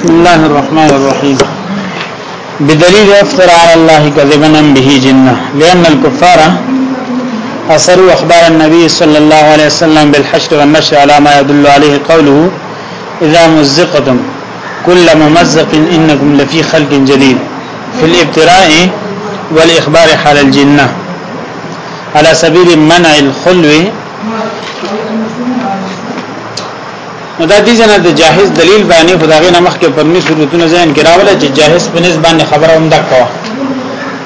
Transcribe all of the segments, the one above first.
بسم الله الرحمن الرحيم بدليل افتر على الله كذبا به جنة لأن الكفار أصروا أخبار النبي صلى الله عليه وسلم بالحشر والنشر على ما يدل عليه قوله إذا مزقتم كل ممزق إنكم لفي خلق جديد في الابتراء والإخبار حال الجنة على سبيل منع الخلو نو دا دي جنا د جاهز دلیل بیانې خدای نه مخ کې پرني صورتونه ځین کې راوړل چې جاهز په نسبت باندې خبره هم دکوا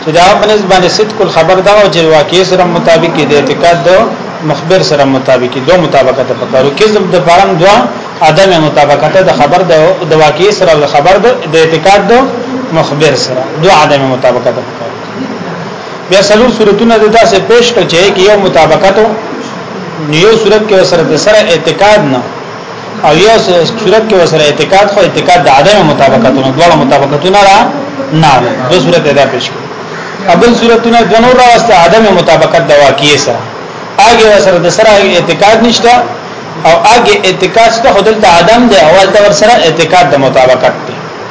چې دا په نسبت باندې صدق خبر دا او چې واقع سره مطابق دي اعتقاد دو مخبر سره مطابق دي دوه مطابقت په کارو کې زم د بارم دوا عدم مطابقت د خبر د واقع سره د خبر د اعتقاد دو مخبر سره دوه عدم مطابقت په کارو بیا سلو صورتونه د داسې پیش کړ چې یو مطابقت یو صورت کې وسره د سره اعتقاد نه او یو صورت کې وسره اعتقاد خو اعتقاد د عدم مطابقتونو ډول مطابقتونه را نه دو صورت ادا پیش کړي اول صورتونه د نور راست عدم مطابقت د واقع سره اګه وسره د سره اعتقاد نشته او اګه اعتقاد ته خدل ته عدم د اول تور سره اعتقاد د مطابقت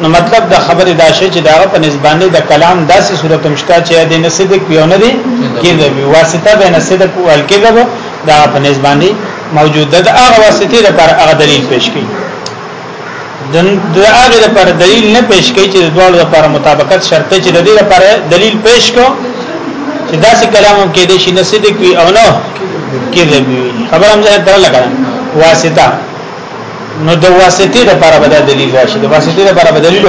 نو مطلب دا خبره دا شي چې دا په نسبانه د کلام داسې صورت مشته چې د نسدک پیونه دي کېږي واسطه بین صدق او الکذب دا په نسبانه موجود ده دا هغه واسطه لپاره هغه دلیل پیش کړي د هغه لپاره دلیل نه پیش کړي چې د دوه لپاره مطابقت شرط چې د دې لپاره دلیل پیش کو چې داسې کلام هم کې دي چې نسدک وي او نه کېږي خبر هم ځای تر لګا واسطه نو د واسطې لپاره به دلیل راشي د واسطې لپاره به دلیل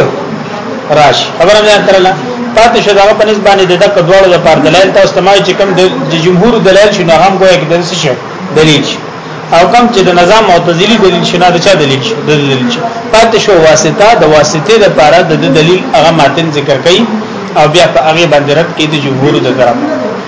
راشي خبره مې اترله پاتې شو دا په نسبت باندې د دک دوړو د پر دلایل تاسو تمای چې کوم د جمهور دلایل شنو هم کوی کې درس شي دلیل شي او کم چې د نظام معتزلی دلیل شنه د چا دلیل شي د دلیل شي پاتې شو واسطه د واسطې لپاره د دلیل هغه ماتن ذکر کړي او بیا په هغه باندې رد کړي د جمهور د طرف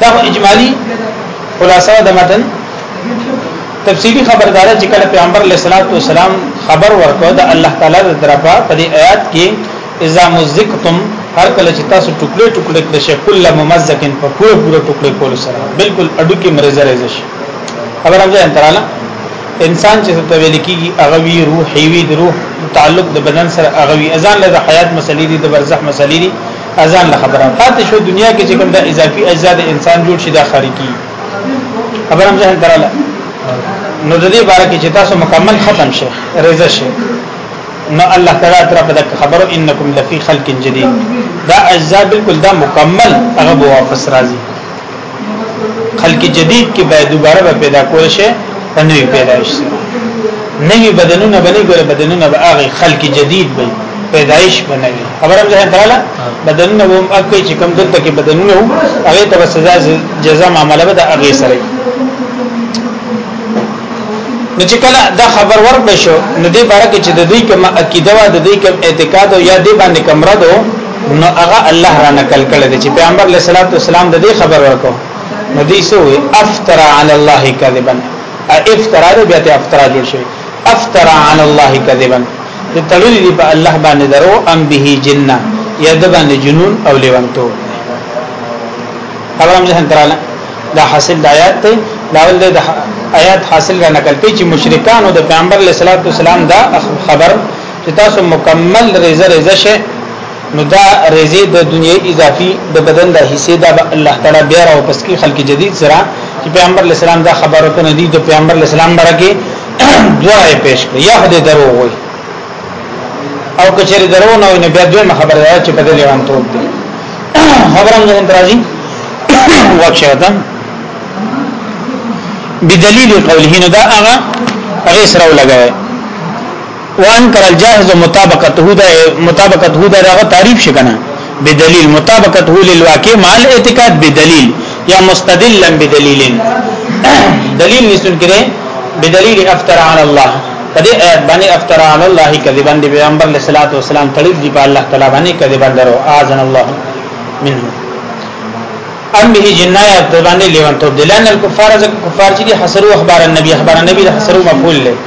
دا اجمالی خلاصه د متن تفصیلی خبردار چې کله پیغمبر علیه الصلاۃ والسلام خبر ورکړ د الله تعالی د طرفه په دې آیات کې اذا مزقتم هر کله چې تاسو ټوکړه ټوکړه کړئ شي کله ممزقن په پوره پوره ټوکړه کول سره بالکل اډو کې مرزه راځي شي خبر هم ځان تراله انسان چې ته ویل کیږي هغه وی روحي وی د روح تعلق د بدن سره هغه وی اذان له حیات مسلې دي د برزخ مسلې دي اذان له خبره پاتې شو دنیا کې چې کوم د اضافي اجزا د انسان جوړ شي دا خارجي خبرم ځه دراله نو د دې باره کې چې تاسو مکمل ختم شي رضا شي نو الله تعالی تر په دغه خبرو انکم لفی خلق جدید دا اجزا بالکل دا مکمل هغه واپس راځي خلق جدید کې به دوباره به پیدا کول شي په نوې پیدایش سره نوې بدنونه بلې ګره بدنونه به هغه خلق جدید وي پیدایش بنوي خبره مې ځان دراله بدنونه هم اکه چې کم دلته کې بدنونه وو هغه ته سزا جزاء معاملې به د هغه سره نو چې کله دا خبر ورکړ شو نو دې باره کې چې د دې کوم عقیده وا د دې کوم اعتقاد او یا دې باندې کوم رد نو هغه الله را نقل کړی دی چې پیغمبر علیه الصلاۃ والسلام د دې خبر ورکو نو دې سوې افتر علی الله کذبا افترا دې بیا ته افترا جوړ شي افتر علی الله کذبا د تړلې دی په الله باندې درو ام به جننه یا د باندې جنون او لیوانتو خبرم ځه تراله دا حاصل د آیات ته داول د آیات حاصل را نقل کوي چې مشرکان او د پیغمبر علیه الصلاۃ والسلام دا خبر چې تاسو مکمل رضا رضا شئ نو دا رضا د دنیا اضافي د بدن د حصے د الله تعالی بیا او پس کې خلق جدید سره چې پیغمبر اسلام دا خبره ته ندی د پیغمبر اسلام برکه دعا پیش کړ یا خدای درو وي او کچری درو نه وي بیا دوی خبره ده چې بدل یوان ته وي خبره موږ درازي واښه ده بدلیل قوله نو دا هغه هغه سره ولګای وانکر الجاهز مطابقته ده مطابقته ده هغه تعریف شکنه بدلیل مطابقته للواقع مع الاعتقاد بدلیل یا مستدلا بدلیل دلیل نسل کړي بدلیل افتر علی الله کدی آیات باندې افتر علی الله کذبا دی پیغمبر علیہ الصلوۃ والسلام تړي دی په الله تعالی باندې کذبا درو اذن الله منه ام به جنایه د باندې لیوان توب دلان الکفار ځکه کفار چې حسرو اخبار النبی اخبار النبی د حسرو مفعول له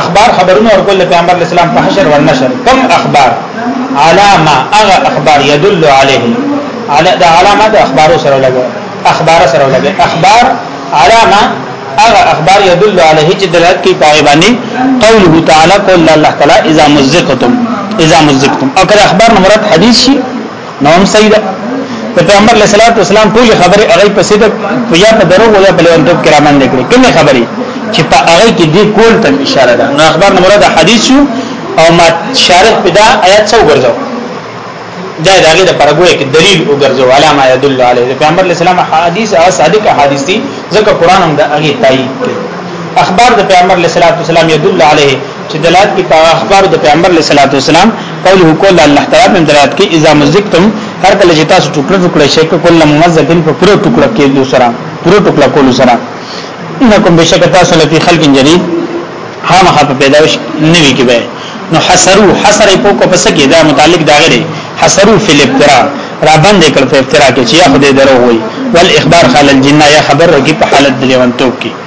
اخبار خبرونه ورکول پیغمبر اسلام په حشر او نشر کم اخبار علامه هغه اخبار يدل عليه على د علامه د اخبارو سره لګي اخبار سره لګي اخبار علامه هغه اخبار يدل عليه چې دلالت کوي په باندې قوله تعالی قول الله تعالی اذا مزقتم اذا مزقتم او کله اخبار مراد حدیث شي نو هم صحیح ده د پیغمبر علیه الصلاۃ والسلام ټول خبره هغه په صدق یا په دروغ یا په لوندوب کې را باندې کړې کومه خبره چې په هغه کې دی کول ته اشاره ده نو اخبار نه مراد حدیث شو او ما شارح پیدا آیات څو ګرځاو دا دغه د پرګوې کې دلیل وګرځاو علامه یدل علی د پیغمبر علیه السلام حدیث او صادق حدیث دي ځکه قران هم د هغه تایید کوي اخبار د پیغمبر علیه السلام یدل علیه چې دلالت کوي په اخبار د پیغمبر علیه الصلاۃ والسلام قول هو قول الله تعالی من دلالت کوي اذا مزقتم هر کله چې تاسو ټوکړه ټوکړه شي کله ممزقین په پرو ټوکړه کې دوه سره پرو ټوکړه کول سره انکم بشک تاسو لفی خلق جدید خامخا په پیدائش نوی کې به نو حسرو حسر په کو پس کې دا متعلق دا غره حسرو فی الابتراء را باندې کړ په ابتراء کې چې یا خدای درو وي ول اخبار خلل جنہ یا خبر رکی په حالت د لیوانتوب کې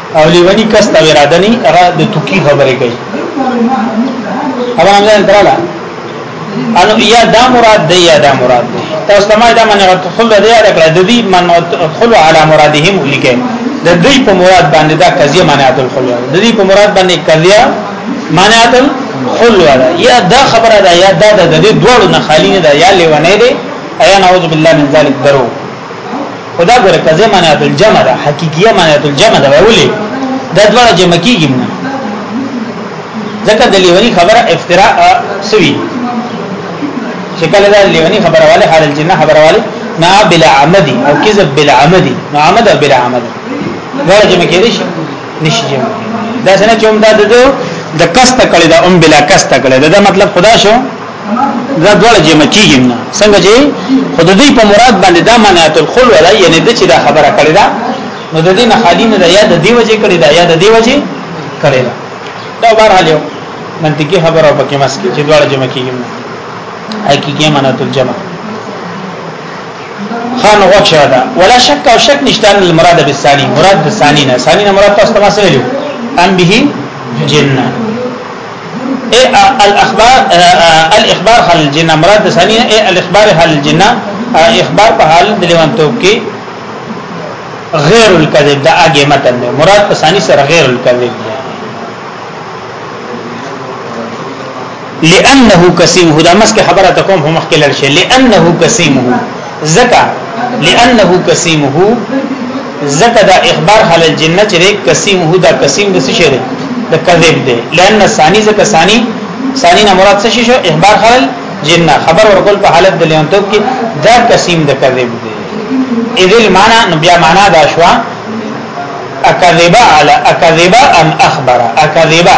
او لیونی کس ته اراده نه هغه د توکی خبرې کوي خبره نه دراله انو یا دا مراد دی یا دا مراد دی تاسو ته ما دا منه خپل دی یاد کړه د دې من خلو علی مرادهم لیکه د دې په مراد باندې دا قضیه معنات الخلو د دې په مراد باندې قضیه معنات الخلو یا دا خبره ده یا دا د دې دوړو نه خالی نه ده یا لیونه دی ایا نعوذ بالله من ذلک درو خدا ګره کزه معنی د جمع ده حقیقیه معنی د جمع ده ویولې دا دواړه جمع کیږي نه ځکه د لیونی خبره افتراء سوي چې کله دا لیونی خبره والے حال الجنه خبره والے نه بلا عمدي او کذب بلا عمدي نو عمد او بلا عمد دواړه جمع کیږي نشي جمع دا څنګه چې هم دا د د کسته کړي دا ام بلا کسته کړي دا مطلب خدا شو دا ډول جمع کیږي نه څنګه چې خود دې په مراد باندې دا منعت الخلو ده یعنی د چې دا خبره کړې ده نو د دې نه خالی نه ده یا د دې وجه کړې ده یا د دې وجه کړې ده دا بهر حال یو منطقي خبره په کې مسکه چې ډول جمع کیږي نه حقیقي منعت الجمع خان غوښه ده ولا شک او شک نشته ان المراد بالثاني مراد بالثاني نه ثاني نه مراد تاسو تماسه ویلو ان به جننه اي الاخبار الاخبار حل جن مراد ثانيه اي الاخبار حل جن اخبار په حال د لیوان توپ کې غیر الکذب دا اگې متن دی مراد په ثاني سره غیر الکذب دی لانه قسمه دا مسکه خبره تکوم هم خلل شي لانه قسمه زکا لانه قسمه زکا دا اخبار حل الجنه چې قسمه دا قسم د څه شي دی د کذب دی لان ثانی زکا ثانی ثانی نه مراد څه شي اخبار حل جنہ خبر ورکول په حالت د لیونتوب کې دا قسم د کذب دی اذل معنا نو بیا معنا دا شوا اکذبا علی اکذبا ام اخبر اکذبا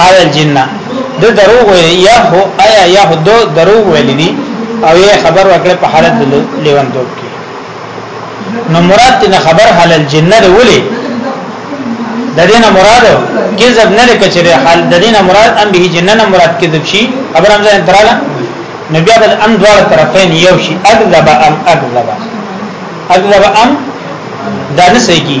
هاذا الجن د دروغ یا هو ایا یا هو دو دروغ ویل دي او یې خبر ورکړ په حالت د لیوندوب کې نو مراد دې خبر حال الجن نه ولي د دې نه مراد کذب نه لکچره حال د دې نه مراد ام به جن نه مراد کذب شي خبر هم ځان تراله نو بیا بل ام دواړه طرفین یو شي اغلب ام اغلب اغلب ام دا نه سګي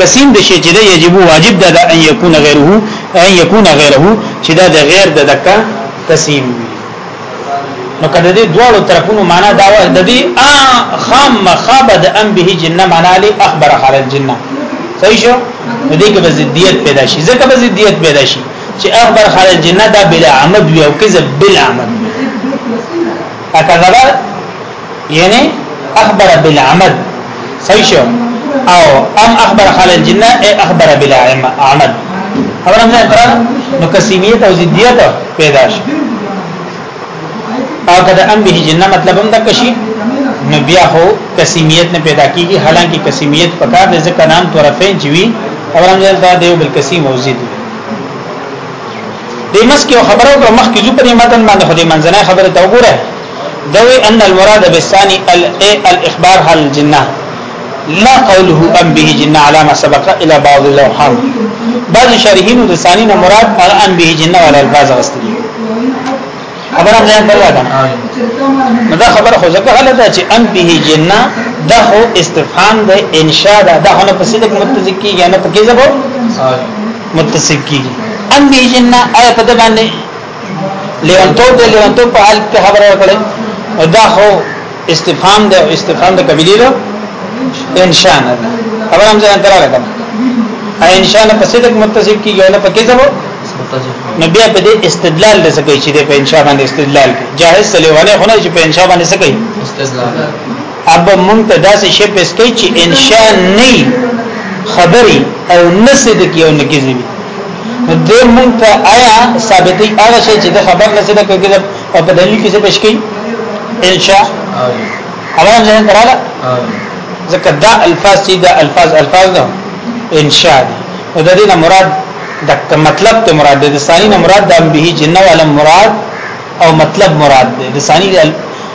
تسلیم د شی چې د یجب واجب ده ان یکون غیره ان یکون غیره چې دا د غیر د دکا تسلیم وي نو کله دې دواړو طرفونو معنا دا و د دې ا خام مخابه د ام به جننه معنا لې اخبر حال الجنه صحیح شو نو دې کې بزدیت پیدا شي ځکه بزدیت پیدا شي چې اخبر حال الجنه دا بلا عمد وي او کذب بلا عمد اکذبا یعنی اخبر بالعمد صحیح شو او ام اخبر خال الجنه ای اخبر بالعمد خبرم ځای تر نو کسیمیت او ضدیت پیدا شي او کده ام به جنه مطلب هم د کشي نو بیا هو کسیمیت نه پیدا کیږي حالانکه کسیمیت پکار د ځکه نام طرفین جوی او هم دا دیو بل کسیم او زید د مسکه خبرو پر مخ کې جو پر متن باندې خو دې منځنه خبره ته وګوره دوی ان المراد بالثاني الاخبار هل الجنه لا قوله ام به جنه على ما سبق الى بعض اللوحان بعض شارحین د ثانی نه مراد هغه ام به جنه ولا الفاظ غستل خبره ځان بل راغله نو دا خبره خو ځکه غلطه ده چې ام به جنہ دا هو استفهام ده انشاء ده دا هو په صدق متصل کیږي نه په کې زبو متصل کیږي ام به جنہ آیا په دبانې لیونتوب د لیونتوب په حال کې خبره کړې او دا خو استفهام دی او استفهام د قبیله له انشاء نه ده خبر هم ځان تراله کړه ان شاء الله پسې تک متصف کیږي نه پکې ځو نو بیا په دې استدلال د سکه چې د په انشاء باندې استدلال جاهز سلیوانه خونه چې په انشاء باندې سکه استدلال اب مونږ ته داسې شی پېس کوي چې انشاء نه خبري او نه صدق یو نه کیږي نو دې مونږ ته آیا ثابتې هغه شی چې د خبر نه صدق کوي او په دلیل کې څه پېښ کوي انشاء هغه ځان دراله ځکه دا الفاظ چې دا الفاظ الفاظ نه انشاء دي او د دې نه مراد د مطلب ته مراد دي د ثاني نه مراد د به جنو علم مراد او مطلب مراد دي د ثاني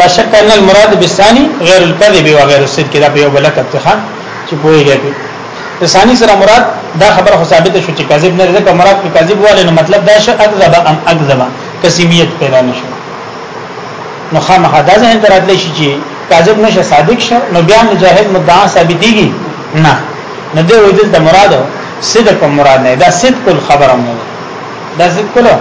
لا شک ان المراد بالثاني غیر الكذب وغیر الصدق دا په یو بل کې ته چې پوهیږي په ثاني سره مراد دا خبره خو ثابت شو چې کذب نه ده که مراد په کذب والے نو مطلب دا شو اکذب ام اکذب قسمیت پیدا نشو نو خامخا دا ځین دراتلی شي چې کاذب نشه صادق شه نو بیا مجاهد مدعا ثابتېږي نه نه دی وې د مراد صدق مراد نه دا صدق الخبر نه دا صدق له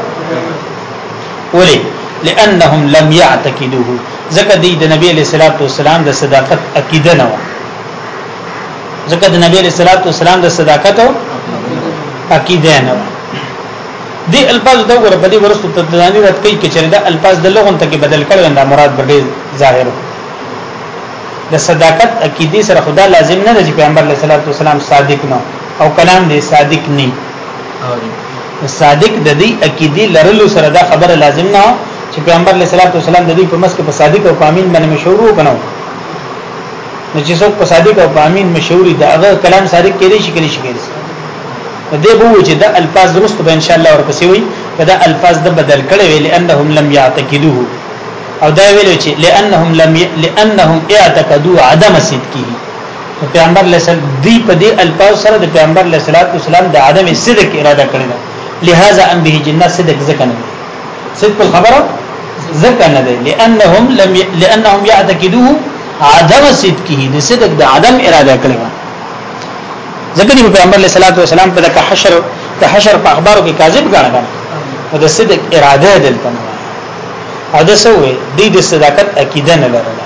ولی لانهم لم يعتقدوه ځکه دی د نبی علیہ الصلوۃ والسلام د صداقت عقیده نه و ځکه د نبی علیہ الصلوۃ والسلام د صداقت عقیده نه و دی الفاظ دا غره په دې ورستو تدلانی رات کوي چې دا الفاظ د لغون ته کې بدل کړي دا مراد به ظاهر د صداقت عقیده سره خدا لازم نه دی پیغمبر علیہ الصلوۃ والسلام صادق نه او کلام دی صادق نه صادق د دې عقیده لرلو سره دا خبره لازم نه چې پیغمبر علیه الصلاۃ والسلام د دې په مسکه په صادق او پامین باندې مشهور وکنو نو چې څوک په صادق او پامین مشهور دی هغه کلام صادق کېږي شي کېږي شي کېږي دې بو چې دا الفاظ درست به ان شاء الله ورپسې وي دا الفاظ د بدل کړي وي لانهم لم يعتقدوه او دا ویل چې لانهم لم لانهم اعتقدوا عدم صدقه پیغمبر علیه السلام دی په دې الفاظ سره د پیغمبر علیه السلام د عدم صدق اراده کړې ده لہذا ان به جنہ صدق ځکه نه صدق الخبر ځکه نه ده لانهم لم ي... لانهم يعتقدوه عدم صدقه د صدق د عدم اراده کړې ده ځکه دی پیغمبر علیه السلام په دغه حشر د حشر په اخبارو کې کاذب ګڼل او د صدق اراده دلته نه او د سوې د صداقت عقیده نه لرله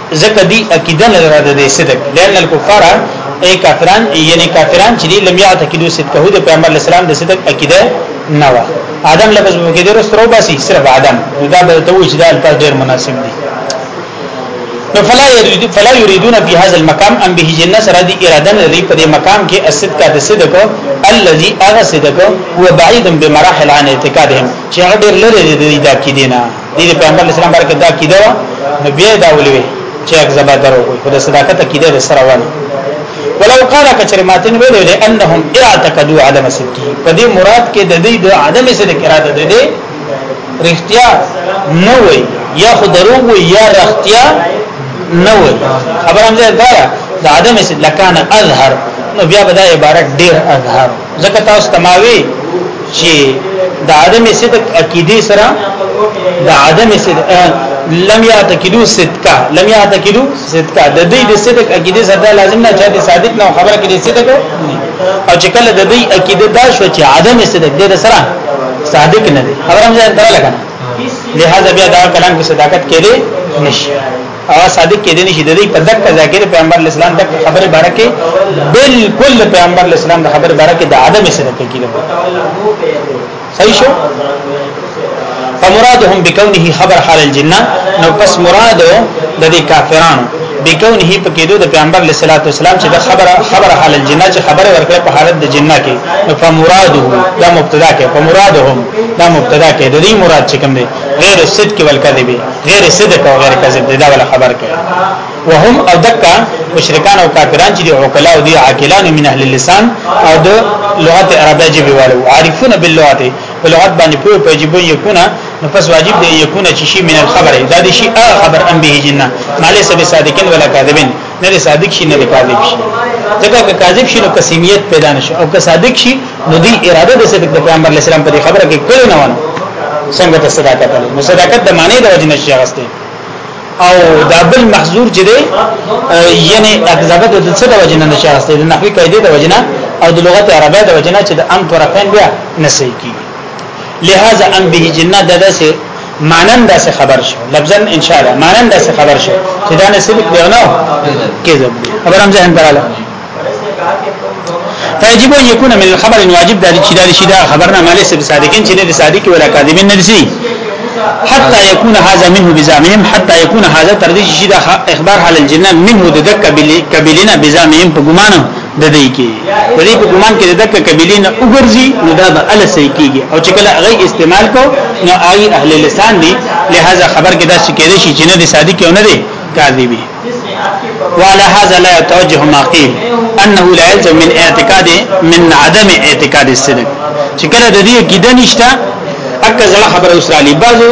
ځکه دی عقیده نه لري د صدق لئن الكفار ای کافران یعنی کافران چې لم یعتقدوا صدقه د پیغمبر اسلام د صدق عقیده نه و ادم لفظ مو کې درست رو باسي صرف ادم دا به ته وځي دا الفاظ ډیر مناسب دي نو فلا يريد فلا يريدون في هذا المقام ان به جنة سره دي اراده لري په دې مقام کې اسد کا د صدق الذي اغه صدق هو بعيد بمراحل عن اعتقادهم چې هغه ډېر لري د دې دا کې دینه دې پیغمبر اسلام برکه دا کیده نو بیا دا ولوي چې یک زبا درو وي خو د صداقت کیده د سره ونه ولو قال کچره ماتن ویل دي انهم اعتقدوا عدم صدقه په دې مراد کې د دې د عدم صدق اراده ده دي رښتیا نه وي یا خو درو وي یا رښتیا نه وي خبر هم ده دا د عدم صدق لکان اظهر نو بیا به دا عبارت ډیر اظهر ځکه تاسو تماوي چې د عدم صدق عقیده سره د عدم صدق لم یعتقدو صدقا لم یعتقدو صدقا د دې د صدق عقیده سره لازم نه چې صادق نه خبره کې د صدق او چې کله د دې عقیده دا شو چې عدم صدق د سره صادق نه دی خبره مې درته لګا لہذا بیا دا کلام کې صداقت کېږي نشي او صادق کېدې نشي د دې په دغه ځای کې پیغمبر اسلام د خبره باره کې بالکل پیغمبر اسلام د خبره باره کې د عدم صدق کېږي صحیح شو فمرادهم بكونه خبر حال الجنه نو پس مراد د دې کافرانو بكونه په کېدو د پیغمبر علیه الصلاۃ والسلام چې د خبره خبره حال الجنه چې خبره ورکړه په حالت د جنه کې نو فمراده دا مبتدا کې فمرادهم دا مبتدا کې د دې مراد چې کوم دی غیر الصدق والکذب غیر صدق او غیر کذب دی دا ولا خبر کوي وهم او دکا مشرکان او کافران چې دی عقلا او دی عاقلان من اهل اللسان او د لغت عربی جبه والو عارفون باللغت لغت باندې په واجب یکونه نو پس واجب دی یکونه چې شی من الخبر دا دی شی خبر ان به جنہ مالې سبه صادقین ولا کاذبین نه دی صادق شي نه دی کاذب شي ځکه که کاذب شي نو قسمیت پیدا نشي او که صادق شي نو دی اراده د صدق د پیغمبر علی السلام په خبره کې کړی نه ونه څنګه د صداقت له نو صداقت د معنی د وجه نشي غسته او دا بل محظور چې دی یعنی اکذبه د څه د وجه نه نشي غسته د نحوی قاعده د وجه نه او د لغت عربی د وجه نه چې د ام طرفین بیا نسې کی لہذا ام به جنہ د داسې مانن دا څه خبر شو لفظا ان شاء الله مانن دا څه خبر شو چې دا نه ثابت دی نو کذب خبر هم ځین دراله فیجب ان یکون من الخبر واجب دا چې دا شي دا خبر نه مالې سب صادقین چې نه صادق ولا کاذبین نه دي حتى يكون هذا منه بزامهم حتى يكون هذا تردي شي دا اخبار حال الجنه منه ددک قبلنا بزامهم په ګمانه د دې کې د دې په ګمان کې د قبيله نه وګرځي نو دا به ال صحیح کیږي او چې کله هغه استعمال کو نو هغه اهل لسان دي لہذا خبر کې دا شکایت شي چې نه دي صادق او نه دي کاذبي وعلى هذا لا يتوجه ما قيل انه لا يلزم من اعتقاد من عدم اعتقاد الصدق چې کله د دې کې د نشته اکه زړه خبره اوس را لې بازو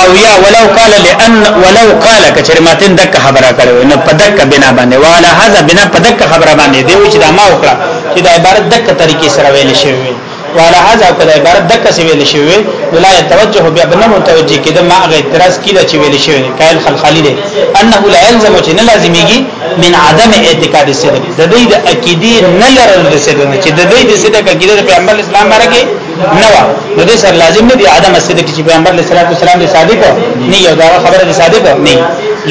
او یا ولو قال لان ولو قال کچره ماتن دک خبره کړو نه پدک بنا باندې والا هاذا بنا پدک خبره باندې دی چې دا ما وکړه چې دا عبارت دک طریقې سره ویل شوی والا هاذا کله عبارت دک سره ویل شوی ولا يتوجه بیا بنه متوجه کده ما غي اعتراض کله چې ویل شوی قائل خلخالی دی انه لا يلزم چې نه لازميږي من عدم اعتقاد الصدق د دې د عقيدي نه لرل د صدق چې د دې د صدق عقيده پیغمبر اسلام باندې نو نو دې سره لازم نه دی عدم صدق چې پیغمبر علیه الصلاه والسلام دې صادق نه یو دا خبره دې صادق نه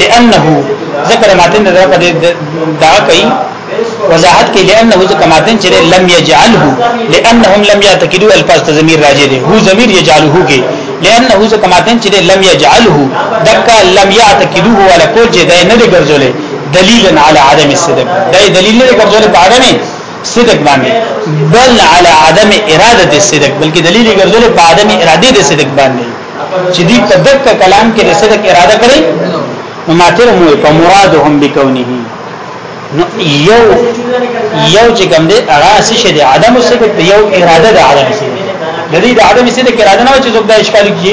لانه ذکر ماتن دا په دا کوي وضاحت کې لانه ذکر ماتن چې لم يجعله لانهم لم يعتقدوا الفاظ تزمیر راځي دي هو ضمیر يجعله کې لانه ذکر ماتن چې لم يجعله دک لم يعتقدوه ولا کوجه دا نه ګرځولې دلیلا علی عدم الصدق دا دلیل نه ګرځولې په عدم صدق باندې بل على عدم اراده الصدق بلکې دلیل ګرځول په عدم اراده د صدق باندې چې دې په دغه کلام کې د صدق اراده کړې نو ماتر مو په مرادهم بکونه نو یو یو چې کوم دې اراده شې د عدم الصدق یو اراده د عدم الصدق د دې د عدم الصدق اراده نه چې څوک د اشکال کې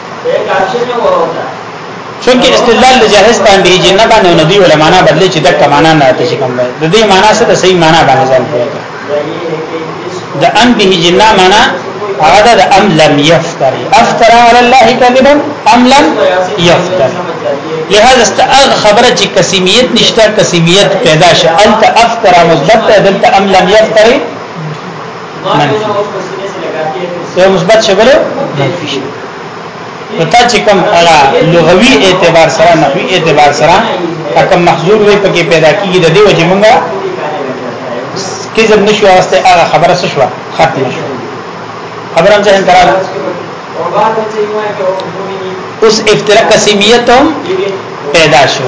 چونکه استدلال د جاهز باندې چې نه باندې نبی ولا معنا بدلی چې دک معنا نه ته چې کوم دی د دې معنا سره صحیح معنا باندې ځان کوي د ان به جنا معنا هغه د ام لم يفتر افتر على الله كذبا ام لم يفتر لهذا استغ خبره چې قسمیت نشته قسمیت پیدا شه انت افتر مثبت دلته ام لم يفتر منفي یو مثبت شي بل منفي شي نو تا چې کوم هغه لغوي اعتبار سره نحوي اعتبار سره کوم محذور وي پکې پیدا کیږي د دې وجه مونږه کذب نشو واسطه هغه خبره څه شو ختم شو خبره هم ځین تراله اوس افتراق قسمیت هم پیدا شو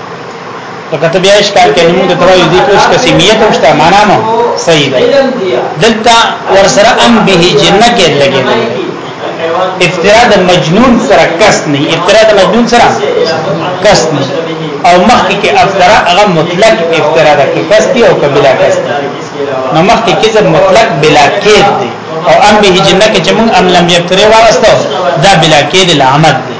لکه ته بیا اشکال کې نو د توای دي کوس قسمیت او شته معنا مو صحیح ده دلته ور سره ام به جنہ کې لګي افترا د مجنون سره کس نه افترا د مجنون سره کس نه او مخکې کې افترا هغه مطلق افترا ده کې کس دی او کبلا کس دی نو مخکې کې ځب مطلق بلا کېد دی او ام به جنہ کې چې موږ ام لم یفترا واسطه دا بلا کېد العمد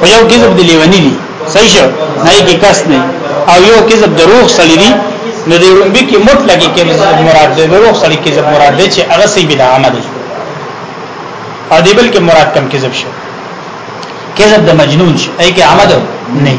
خو یو کذب دی لیونی دی صحیح شو نه کی کس نه او یو کذب دروغ سړی دی نو دی رومبی کی مطلق کذب مراد دی دروغ سړی کذب مراد دی چې هغه سی بلا عمل دی او دی بل کې مراد کم کذب شو کذب د مجنون شي ای کې عمد نه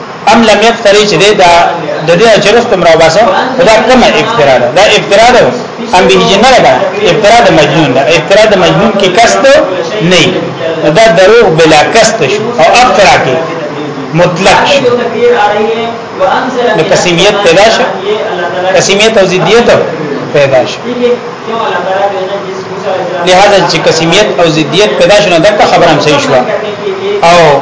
ام لم یفتری چې دا د دې اجرست مرو باسه دا کومه افترا ده دا افترا ده ام به جن نه ده افترا د مجنون ده افترا د مجنون کې کست نه دا دروغ بلا کست شو او افترا کې مطلق شو نو قسمیت پیدا شو قسمیت او ضدیت پیدا شو لہذا چې قسمیت او ضدیت پیدا شو نو دا خبره هم صحیح شو او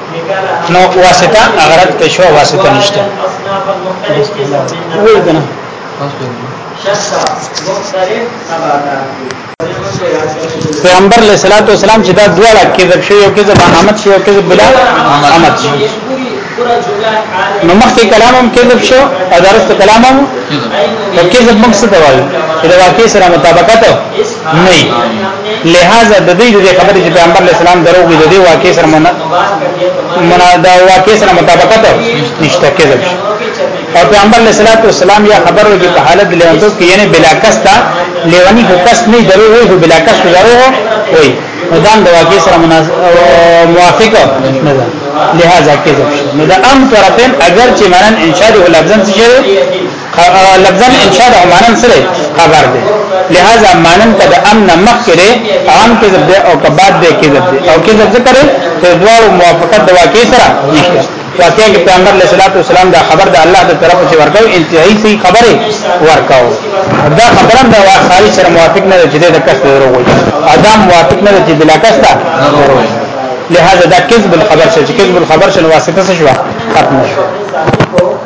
نو واسطه غرض ته شو واسطه نشته وای کنه پیغمبر علیہ الصلوۃ والسلام چې دا دواړه کذب شو یو کذب احمد شو یو کذب بلا احمد شو نو مخکې کلام هم کذب شو او درست کلام هم کذب مقصد وایي چې دا واقع سره مطابقت نه لہذا د دې د خبرې چې پیغمبر علی السلام دروغ دی د دې واقع سره منا منا دا واقع سره مطابقت نشته کېږي او پیغمبر علی السلام یا خبر ورګي په حالت لیونتو کې یعنی بلا کستا لیونی کو کس نه دروغ وي بلا کس دروغ وي مدام د واقع سره موافق نه ده لہذا کېږي نو دا ام طرفین اگر چې منن انشاء الله لفظن څه لفظا انشاء ده مانن سره خبر ده لہذا مانن ته د امن مخ کړي عام کذب ده او کباد ده کذب ده او کذب ذکر ته دوه موافقت د واقع سره نشته واقع کې پیغمبر علیه الصلاۃ والسلام دا خبر ده الله د طرف چې ورکاو انتهایی صحیح خبره ورکاو دا خبره ده واخاري سره موافق نه ده چې د کس درو وي ادم موافق نه ده چې د لاکس ده لہذا دا کذب الخبر شې کذب الخبر شې واسطه شو ختم شو